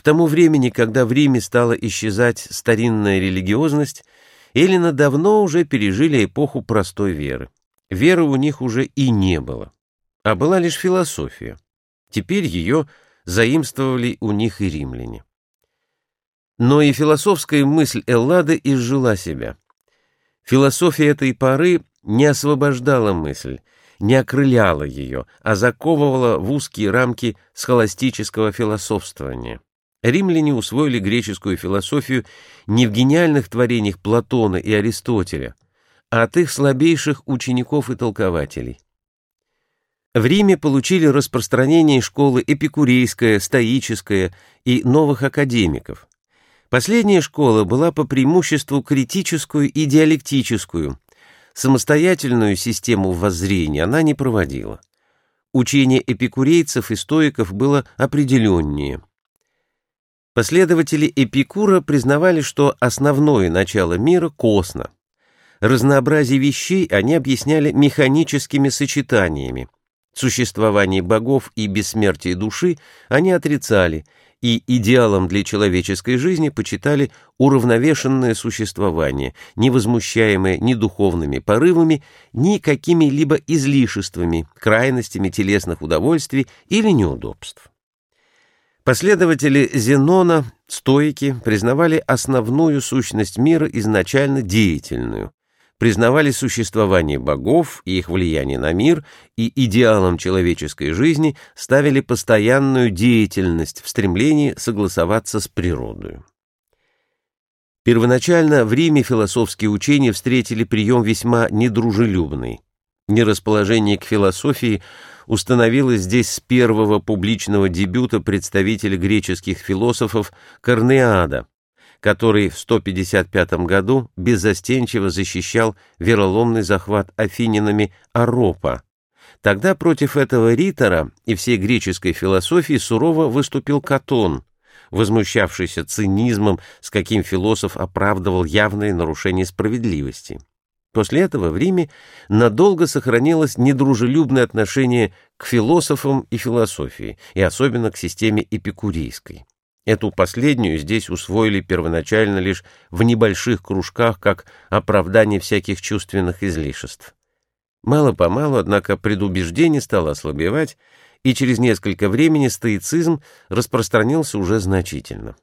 К тому времени, когда в Риме стала исчезать старинная религиозность, эллины давно уже пережили эпоху простой веры. Веры у них уже и не было, а была лишь философия. Теперь ее заимствовали у них и римляне. Но и философская мысль Эллады изжила себя. Философия этой поры не освобождала мысль, не окрыляла ее, а заковывала в узкие рамки схоластического философствования. Римляне усвоили греческую философию не в гениальных творениях Платона и Аристотеля, а от их слабейших учеников и толкователей. В Риме получили распространение школы эпикурейская, стоическая и новых академиков. Последняя школа была по преимуществу критическую и диалектическую, самостоятельную систему воззрения она не проводила. Учение эпикурейцев и стоиков было определеннее – Последователи Эпикура признавали, что основное начало мира косно. Разнообразие вещей они объясняли механическими сочетаниями. Существование богов и бессмертие души они отрицали, и идеалом для человеческой жизни почитали уравновешенное существование, не возмущаемое ни духовными порывами, ни какими-либо излишествами, крайностями телесных удовольствий или неудобств. Последователи Зенона, стоики, признавали основную сущность мира изначально деятельную, признавали существование богов и их влияние на мир, и идеалом человеческой жизни ставили постоянную деятельность в стремлении согласоваться с природой. Первоначально в Риме философские учения встретили прием весьма недружелюбный. Нерасположение к философии установилось здесь с первого публичного дебюта представителя греческих философов Корнеада, который в 155 году беззастенчиво защищал вероломный захват афининами Аропа. Тогда против этого ритора и всей греческой философии сурово выступил Катон, возмущавшийся цинизмом, с каким философ оправдывал явные нарушения справедливости. После этого в Риме надолго сохранилось недружелюбное отношение к философам и философии, и особенно к системе эпикурейской. Эту последнюю здесь усвоили первоначально лишь в небольших кружках как оправдание всяких чувственных излишеств. Мало-помалу, однако, предубеждение стало ослабевать, и через несколько времени стоицизм распространился уже значительно.